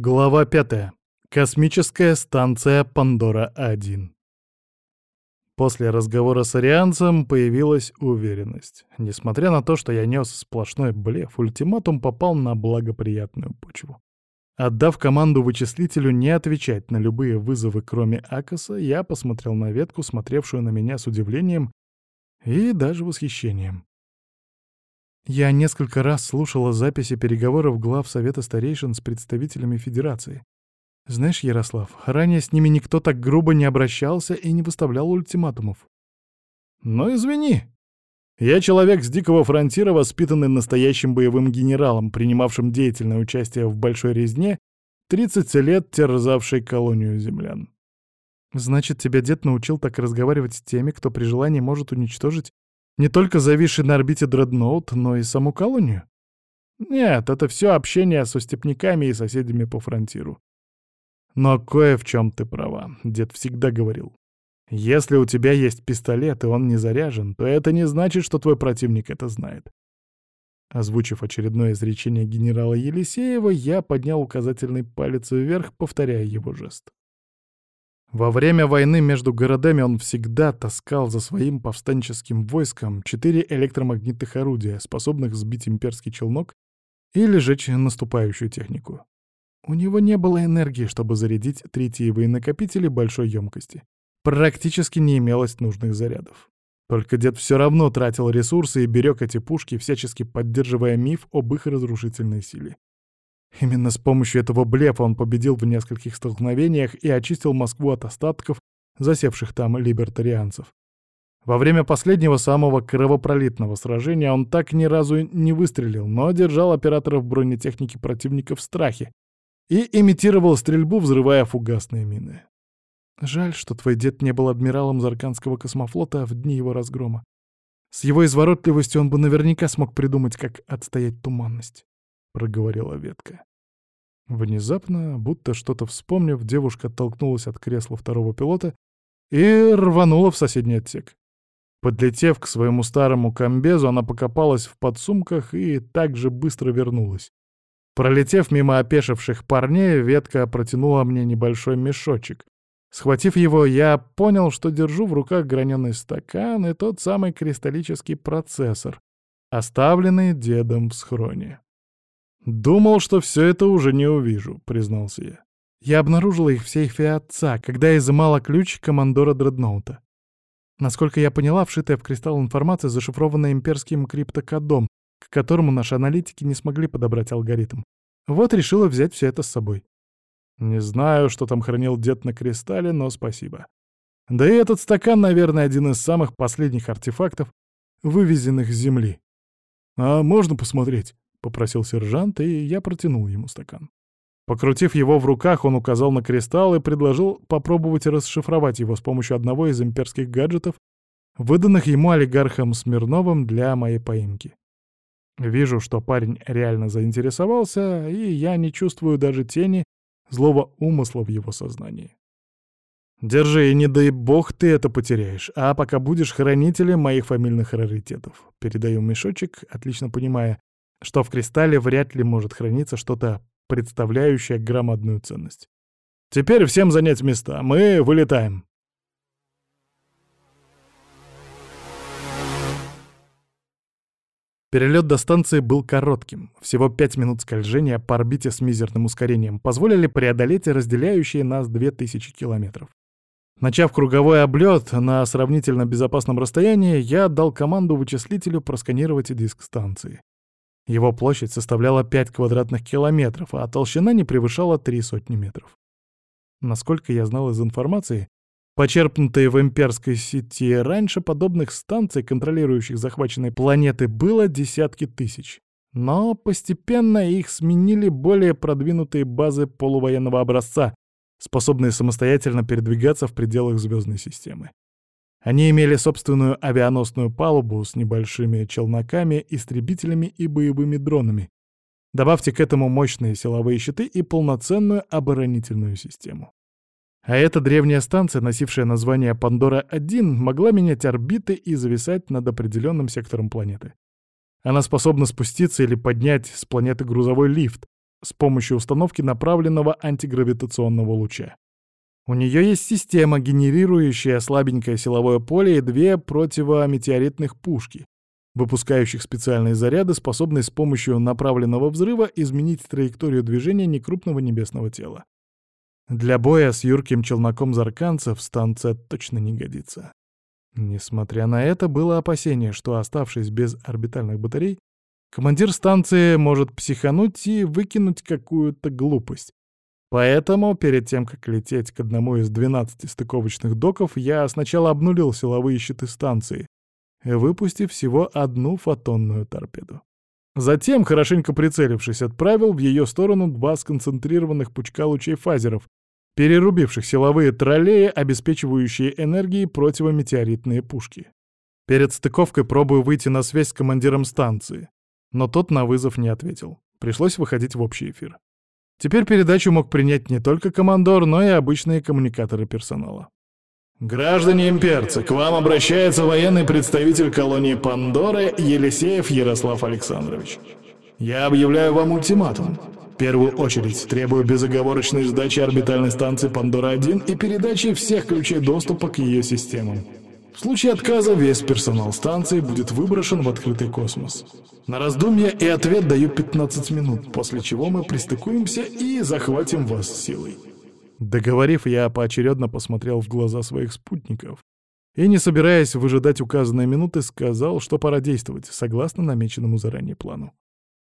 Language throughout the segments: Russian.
Глава 5. Космическая станция Пандора-1. После разговора с арианцем появилась уверенность. Несмотря на то, что я нес сплошной блеф, ультиматум попал на благоприятную почву. Отдав команду вычислителю не отвечать на любые вызовы, кроме Акаса, я посмотрел на ветку, смотревшую на меня с удивлением и даже восхищением. Я несколько раз слушала записи переговоров глав Совета Старейшин с представителями Федерации. Знаешь, Ярослав, ранее с ними никто так грубо не обращался и не выставлял ультиматумов. Ну, извини. Я человек с дикого фронтира, воспитанный настоящим боевым генералом, принимавшим деятельное участие в большой резне, 30 лет терзавшей колонию землян. Значит, тебя дед научил так разговаривать с теми, кто при желании может уничтожить не только зависший на орбите дредноут, но и саму колонию? Нет, это все общение со степняками и соседями по фронтиру. Но кое в чем ты права, дед всегда говорил. Если у тебя есть пистолет, и он не заряжен, то это не значит, что твой противник это знает. Озвучив очередное изречение генерала Елисеева, я поднял указательный палец вверх, повторяя его жест. Во время войны между городами он всегда таскал за своим повстанческим войском четыре электромагнитных орудия, способных сбить имперский челнок или жечь наступающую технику. У него не было энергии, чтобы зарядить третьевые накопители большой емкости. Практически не имелось нужных зарядов. Только дед все равно тратил ресурсы и берег эти пушки, всячески поддерживая миф об их разрушительной силе. Именно с помощью этого блефа он победил в нескольких столкновениях и очистил Москву от остатков, засевших там либертарианцев. Во время последнего самого кровопролитного сражения он так ни разу не выстрелил, но держал операторов бронетехники противника в страхе и имитировал стрельбу, взрывая фугасные мины. Жаль, что твой дед не был адмиралом Зарканского космофлота в дни его разгрома. С его изворотливостью он бы наверняка смог придумать, как отстоять туманность. — проговорила ветка. Внезапно, будто что-то вспомнив, девушка оттолкнулась от кресла второго пилота и рванула в соседний отсек. Подлетев к своему старому комбезу, она покопалась в подсумках и так же быстро вернулась. Пролетев мимо опешивших парней, ветка протянула мне небольшой мешочек. Схватив его, я понял, что держу в руках граненый стакан и тот самый кристаллический процессор, оставленный дедом в схроне. «Думал, что все это уже не увижу», — признался я. Я обнаружила их в сейфе отца, когда изымала ключ командора Дредноута. Насколько я поняла, вшитая в кристалл информация зашифрована имперским криптокодом, к которому наши аналитики не смогли подобрать алгоритм. Вот решила взять все это с собой. Не знаю, что там хранил дед на кристалле, но спасибо. Да и этот стакан, наверное, один из самых последних артефактов, вывезенных с Земли. А можно посмотреть? — попросил сержант, и я протянул ему стакан. Покрутив его в руках, он указал на кристалл и предложил попробовать расшифровать его с помощью одного из имперских гаджетов, выданных ему олигархом Смирновым для моей поимки. Вижу, что парень реально заинтересовался, и я не чувствую даже тени злого умысла в его сознании. Держи, и не дай бог ты это потеряешь, а пока будешь хранителем моих фамильных раритетов. Передаю мешочек, отлично понимая, что в кристалле вряд ли может храниться что-то, представляющее громадную ценность. Теперь всем занять места, мы вылетаем. Перелет до станции был коротким. Всего пять минут скольжения по орбите с мизерным ускорением позволили преодолеть разделяющие нас 2000 километров. Начав круговой облет на сравнительно безопасном расстоянии, я дал команду вычислителю просканировать диск станции. Его площадь составляла 5 квадратных километров, а толщина не превышала три сотни метров. Насколько я знал из информации, почерпнутой в имперской сети, раньше подобных станций, контролирующих захваченные планеты, было десятки тысяч. Но постепенно их сменили более продвинутые базы полувоенного образца, способные самостоятельно передвигаться в пределах звездной системы. Они имели собственную авианосную палубу с небольшими челноками, истребителями и боевыми дронами. Добавьте к этому мощные силовые щиты и полноценную оборонительную систему. А эта древняя станция, носившая название Пандора-1, могла менять орбиты и зависать над определенным сектором планеты. Она способна спуститься или поднять с планеты грузовой лифт, с помощью установки направленного антигравитационного луча. У нее есть система, генерирующая слабенькое силовое поле и две противометеоритных пушки, выпускающих специальные заряды, способные с помощью направленного взрыва изменить траекторию движения некрупного небесного тела. Для боя с юрким челноком зарканцев станция точно не годится. Несмотря на это, было опасение, что, оставшись без орбитальных батарей, командир станции может психануть и выкинуть какую-то глупость. Поэтому, перед тем, как лететь к одному из 12 стыковочных доков, я сначала обнулил силовые щиты станции, выпустив всего одну фотонную торпеду. Затем, хорошенько прицелившись, отправил в ее сторону два сконцентрированных пучка лучей фазеров, перерубивших силовые троллеи, обеспечивающие энергией противометеоритные пушки. Перед стыковкой пробую выйти на связь с командиром станции, но тот на вызов не ответил. Пришлось выходить в общий эфир. Теперь передачу мог принять не только командор, но и обычные коммуникаторы персонала. «Граждане имперцы, к вам обращается военный представитель колонии Пандоры Елисеев Ярослав Александрович. Я объявляю вам ультиматум. В первую очередь требую безоговорочной сдачи орбитальной станции Пандора-1 и передачи всех ключей доступа к ее системам. В случае отказа весь персонал станции будет выброшен в открытый космос. На раздумье и ответ даю 15 минут, после чего мы пристыкуемся и захватим вас силой. Договорив, я поочередно посмотрел в глаза своих спутников и, не собираясь выжидать указанные минуты, сказал, что пора действовать, согласно намеченному заранее плану.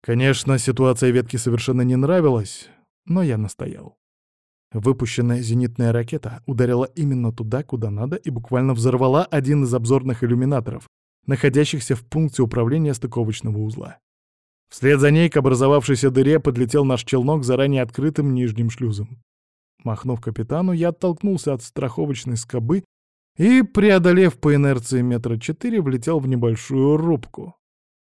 Конечно, ситуация ветки совершенно не нравилась, но я настоял. Выпущенная зенитная ракета ударила именно туда, куда надо, и буквально взорвала один из обзорных иллюминаторов, находящихся в пункте управления стыковочного узла. Вслед за ней к образовавшейся дыре подлетел наш челнок заранее открытым нижним шлюзом. Махнув капитану, я оттолкнулся от страховочной скобы и, преодолев по инерции метра четыре, влетел в небольшую рубку.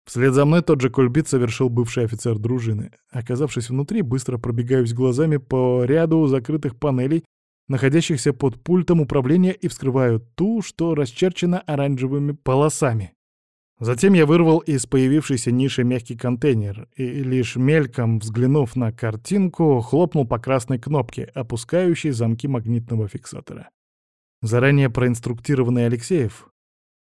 Вслед за мной тот же кульбит совершил бывший офицер дружины. Оказавшись внутри, быстро пробегаюсь глазами по ряду закрытых панелей, находящихся под пультом управления, и вскрываю ту, что расчерчена оранжевыми полосами. Затем я вырвал из появившейся ниши мягкий контейнер и, лишь мельком взглянув на картинку, хлопнул по красной кнопке, опускающей замки магнитного фиксатора. Заранее проинструктированный Алексеев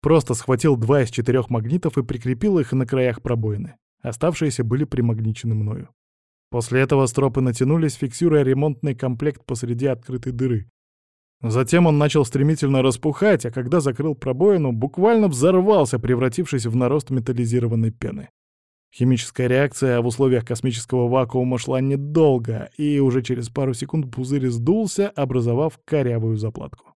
просто схватил два из четырех магнитов и прикрепил их на краях пробоины. Оставшиеся были примагничены мною. После этого стропы натянулись, фиксируя ремонтный комплект посреди открытой дыры, Затем он начал стремительно распухать, а когда закрыл пробоину, буквально взорвался, превратившись в нарост металлизированной пены. Химическая реакция в условиях космического вакуума шла недолго, и уже через пару секунд пузырь сдулся, образовав корявую заплатку.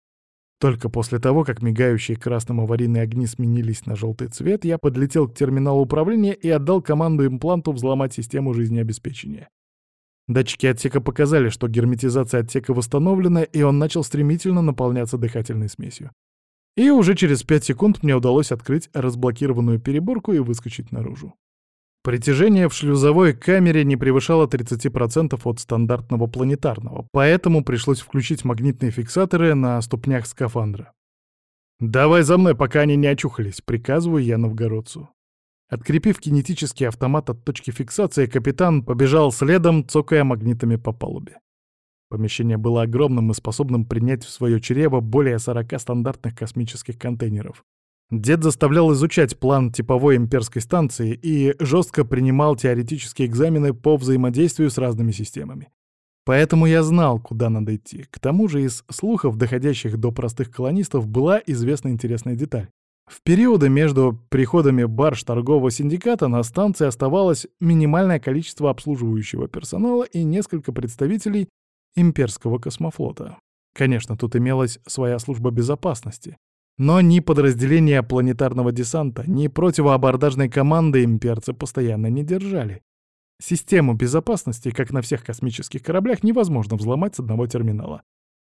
Только после того, как мигающие красным аварийные огни сменились на желтый цвет, я подлетел к терминалу управления и отдал команду импланту взломать систему жизнеобеспечения. Датчики отсека показали, что герметизация отсека восстановлена, и он начал стремительно наполняться дыхательной смесью. И уже через 5 секунд мне удалось открыть разблокированную переборку и выскочить наружу. Притяжение в шлюзовой камере не превышало 30% от стандартного планетарного, поэтому пришлось включить магнитные фиксаторы на ступнях скафандра. «Давай за мной, пока они не очухались», — приказываю я новгородцу. Открепив кинетический автомат от точки фиксации, капитан побежал следом, цокая магнитами по палубе. Помещение было огромным и способным принять в свое чрево более 40 стандартных космических контейнеров. Дед заставлял изучать план типовой имперской станции и жестко принимал теоретические экзамены по взаимодействию с разными системами. Поэтому я знал, куда надо идти. К тому же из слухов, доходящих до простых колонистов, была известна интересная деталь. В периоды между приходами барж торгового синдиката на станции оставалось минимальное количество обслуживающего персонала и несколько представителей имперского космофлота. Конечно, тут имелась своя служба безопасности. Но ни подразделения планетарного десанта, ни противоабордажной команды имперцы постоянно не держали. Систему безопасности, как на всех космических кораблях, невозможно взломать с одного терминала.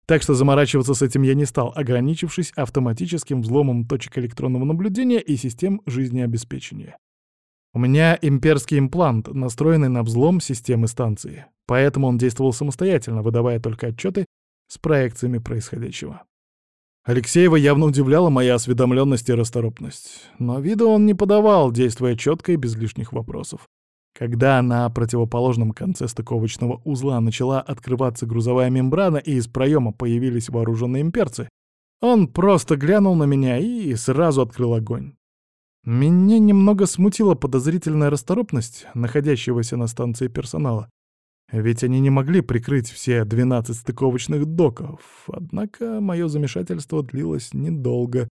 Так что заморачиваться с этим я не стал, ограничившись автоматическим взломом точек электронного наблюдения и систем жизнеобеспечения. У меня имперский имплант, настроенный на взлом системы станции, поэтому он действовал самостоятельно, выдавая только отчеты с проекциями происходящего. Алексеева явно удивляла моя осведомленность и расторопность, но вида он не подавал, действуя четко и без лишних вопросов. Когда на противоположном конце стыковочного узла начала открываться грузовая мембрана и из проема появились вооруженные имперцы, он просто глянул на меня и сразу открыл огонь. Меня немного смутила подозрительная расторопность находящегося на станции персонала. Ведь они не могли прикрыть все 12 стыковочных доков. Однако мое замешательство длилось недолго.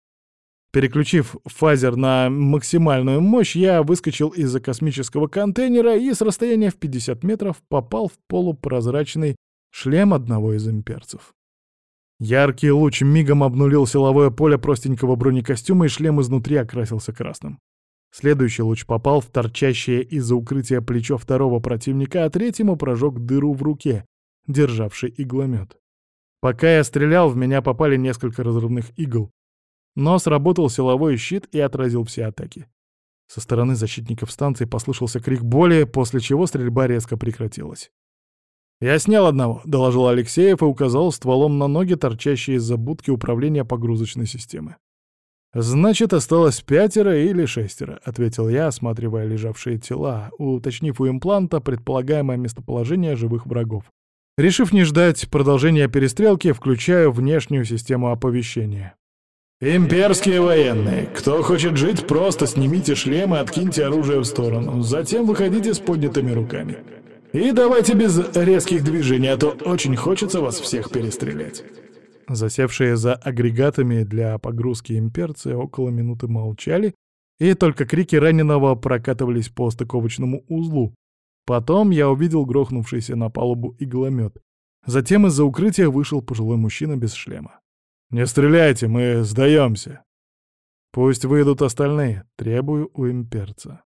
Переключив фазер на максимальную мощь, я выскочил из-за космического контейнера и с расстояния в 50 метров попал в полупрозрачный шлем одного из имперцев. Яркий луч мигом обнулил силовое поле простенького бронекостюма, и шлем изнутри окрасился красным. Следующий луч попал в торчащее из-за укрытия плечо второго противника, а третьему прожег дыру в руке, державший игломет. Пока я стрелял, в меня попали несколько разрывных игл, но сработал силовой щит и отразил все атаки. Со стороны защитников станции послышался крик боли, после чего стрельба резко прекратилась. «Я снял одного», — доложил Алексеев и указал стволом на ноги, торчащие из-за будки управления погрузочной системы. «Значит, осталось пятеро или шестеро», — ответил я, осматривая лежавшие тела, уточнив у импланта предполагаемое местоположение живых врагов. Решив не ждать продолжения перестрелки, включаю внешнюю систему оповещения. «Имперские военные, кто хочет жить, просто снимите шлем и откиньте оружие в сторону, затем выходите с поднятыми руками. И давайте без резких движений, а то очень хочется вас всех перестрелять». Засевшие за агрегатами для погрузки имперцы около минуты молчали, и только крики раненого прокатывались по стыковочному узлу. Потом я увидел грохнувшийся на палубу игломет. Затем из-за укрытия вышел пожилой мужчина без шлема. «Не стреляйте, мы сдаемся!» «Пусть выйдут остальные, требую у имперца».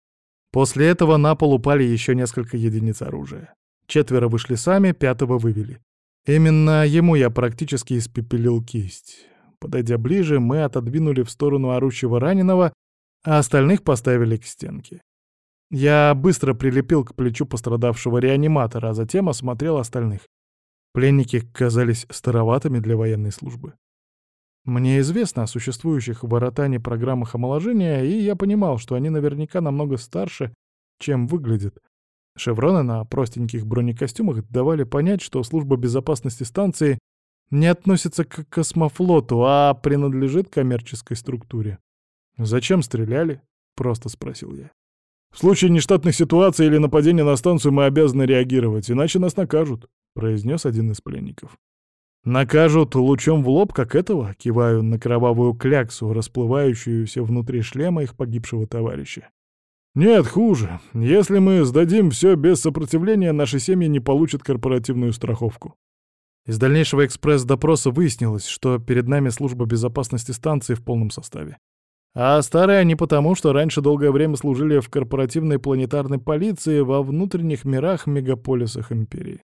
После этого на пол упали еще несколько единиц оружия. Четверо вышли сами, пятого вывели. Именно ему я практически испепелил кисть. Подойдя ближе, мы отодвинули в сторону орущего раненого, а остальных поставили к стенке. Я быстро прилепил к плечу пострадавшего реаниматора, а затем осмотрел остальных. Пленники казались староватыми для военной службы. Мне известно о существующих в Аратане программах омоложения, и я понимал, что они наверняка намного старше, чем выглядят. Шевроны на простеньких бронекостюмах давали понять, что служба безопасности станции не относится к космофлоту, а принадлежит коммерческой структуре. «Зачем стреляли?» — просто спросил я. «В случае нештатных ситуаций или нападения на станцию мы обязаны реагировать, иначе нас накажут», — произнес один из пленников. Накажут лучом в лоб, как этого, киваю на кровавую кляксу, расплывающуюся внутри шлема их погибшего товарища. Нет, хуже. Если мы сдадим все без сопротивления, наши семьи не получат корпоративную страховку. Из дальнейшего экспресс-допроса выяснилось, что перед нами служба безопасности станции в полном составе. А старые они потому, что раньше долгое время служили в корпоративной планетарной полиции во внутренних мирах мегаполисах Империи.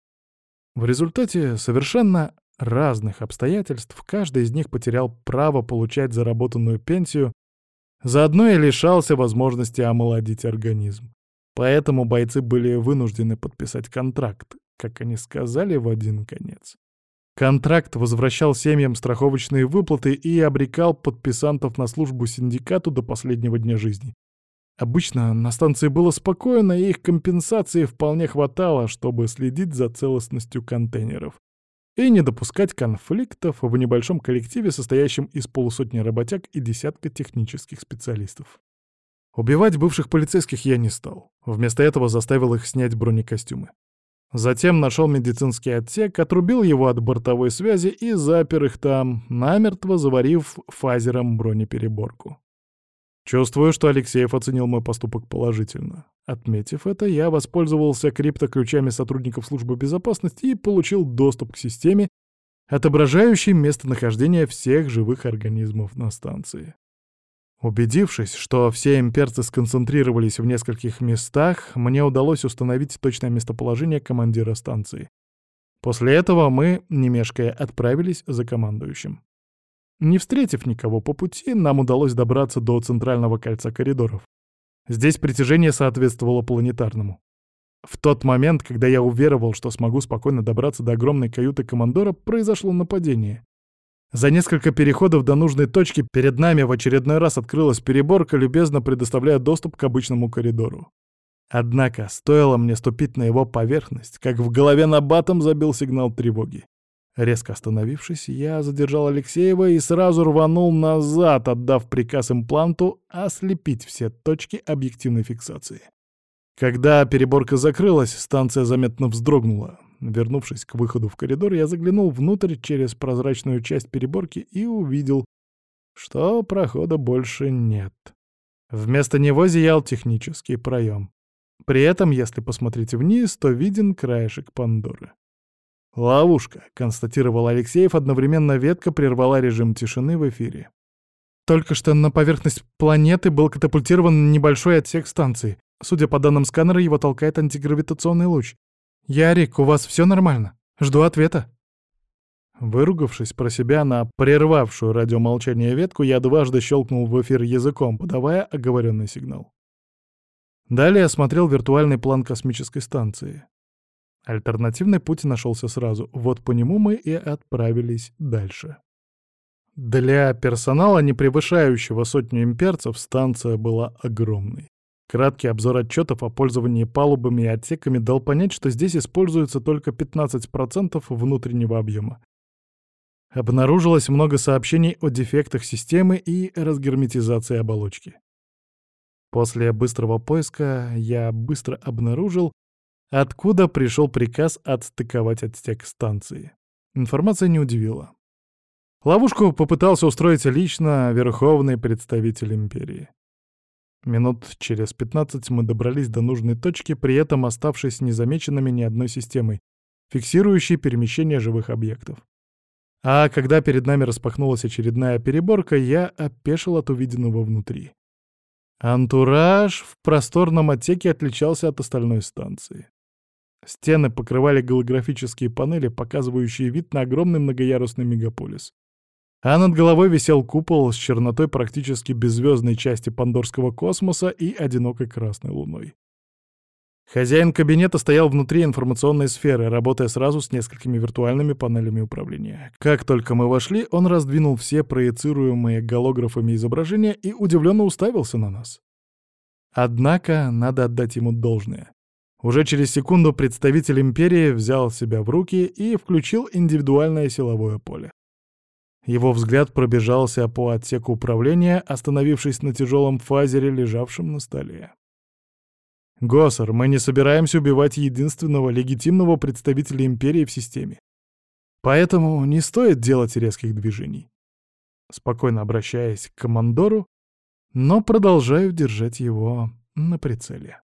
В результате совершенно разных обстоятельств каждый из них потерял право получать заработанную пенсию, заодно и лишался возможности омолодить организм. Поэтому бойцы были вынуждены подписать контракт, как они сказали, в один конец. Контракт возвращал семьям страховочные выплаты и обрекал подписантов на службу синдикату до последнего дня жизни. Обычно на станции было спокойно, и их компенсации вполне хватало, чтобы следить за целостностью контейнеров и не допускать конфликтов в небольшом коллективе, состоящем из полусотни работяг и десятка технических специалистов. Убивать бывших полицейских я не стал. Вместо этого заставил их снять бронекостюмы. Затем нашел медицинский отсек, отрубил его от бортовой связи и запер их там, намертво заварив фазером бронепереборку. Чувствую, что Алексеев оценил мой поступок положительно. Отметив это, я воспользовался криптоключами сотрудников службы безопасности и получил доступ к системе, отображающей местонахождение всех живых организмов на станции. Убедившись, что все имперцы сконцентрировались в нескольких местах, мне удалось установить точное местоположение командира станции. После этого мы, не мешкая, отправились за командующим. Не встретив никого по пути, нам удалось добраться до центрального кольца коридоров. Здесь притяжение соответствовало планетарному. В тот момент, когда я уверовал, что смогу спокойно добраться до огромной каюты командора, произошло нападение. За несколько переходов до нужной точки перед нами в очередной раз открылась переборка, любезно предоставляя доступ к обычному коридору. Однако, стоило мне ступить на его поверхность, как в голове на батом забил сигнал тревоги. Резко остановившись, я задержал Алексеева и сразу рванул назад, отдав приказ импланту ослепить все точки объективной фиксации. Когда переборка закрылась, станция заметно вздрогнула. Вернувшись к выходу в коридор, я заглянул внутрь через прозрачную часть переборки и увидел, что прохода больше нет. Вместо него зиял технический проем. При этом, если посмотреть вниз, то виден краешек Пандоры. «Ловушка», — констатировал Алексеев, одновременно ветка прервала режим тишины в эфире. Только что на поверхность планеты был катапультирован небольшой отсек станции. Судя по данным сканера, его толкает антигравитационный луч. «Ярик, у вас все нормально? Жду ответа». Выругавшись про себя на прервавшую радиомолчание ветку, я дважды щелкнул в эфир языком, подавая оговоренный сигнал. Далее осмотрел виртуальный план космической станции. Альтернативный путь нашелся сразу, вот по нему мы и отправились дальше. Для персонала, не превышающего сотню имперцев, станция была огромной. Краткий обзор отчетов о пользовании палубами и отсеками дал понять, что здесь используется только 15% внутреннего объема. Обнаружилось много сообщений о дефектах системы и разгерметизации оболочки. После быстрого поиска я быстро обнаружил, откуда пришел приказ отстыковать отсек станции. Информация не удивила. Ловушку попытался устроить лично верховный представитель империи. Минут через 15 мы добрались до нужной точки, при этом оставшись незамеченными ни одной системой, фиксирующей перемещение живых объектов. А когда перед нами распахнулась очередная переборка, я опешил от увиденного внутри. Антураж в просторном отсеке отличался от остальной станции. Стены покрывали голографические панели, показывающие вид на огромный многоярусный мегаполис. А над головой висел купол с чернотой практически беззвездной части пандорского космоса и одинокой красной луной. Хозяин кабинета стоял внутри информационной сферы, работая сразу с несколькими виртуальными панелями управления. Как только мы вошли, он раздвинул все проецируемые голографами изображения и удивленно уставился на нас. Однако надо отдать ему должное. Уже через секунду представитель Империи взял себя в руки и включил индивидуальное силовое поле. Его взгляд пробежался по отсеку управления, остановившись на тяжелом фазере, лежавшем на столе. «Госсер, мы не собираемся убивать единственного легитимного представителя Империи в системе. Поэтому не стоит делать резких движений». Спокойно обращаясь к командору, но продолжаю держать его на прицеле.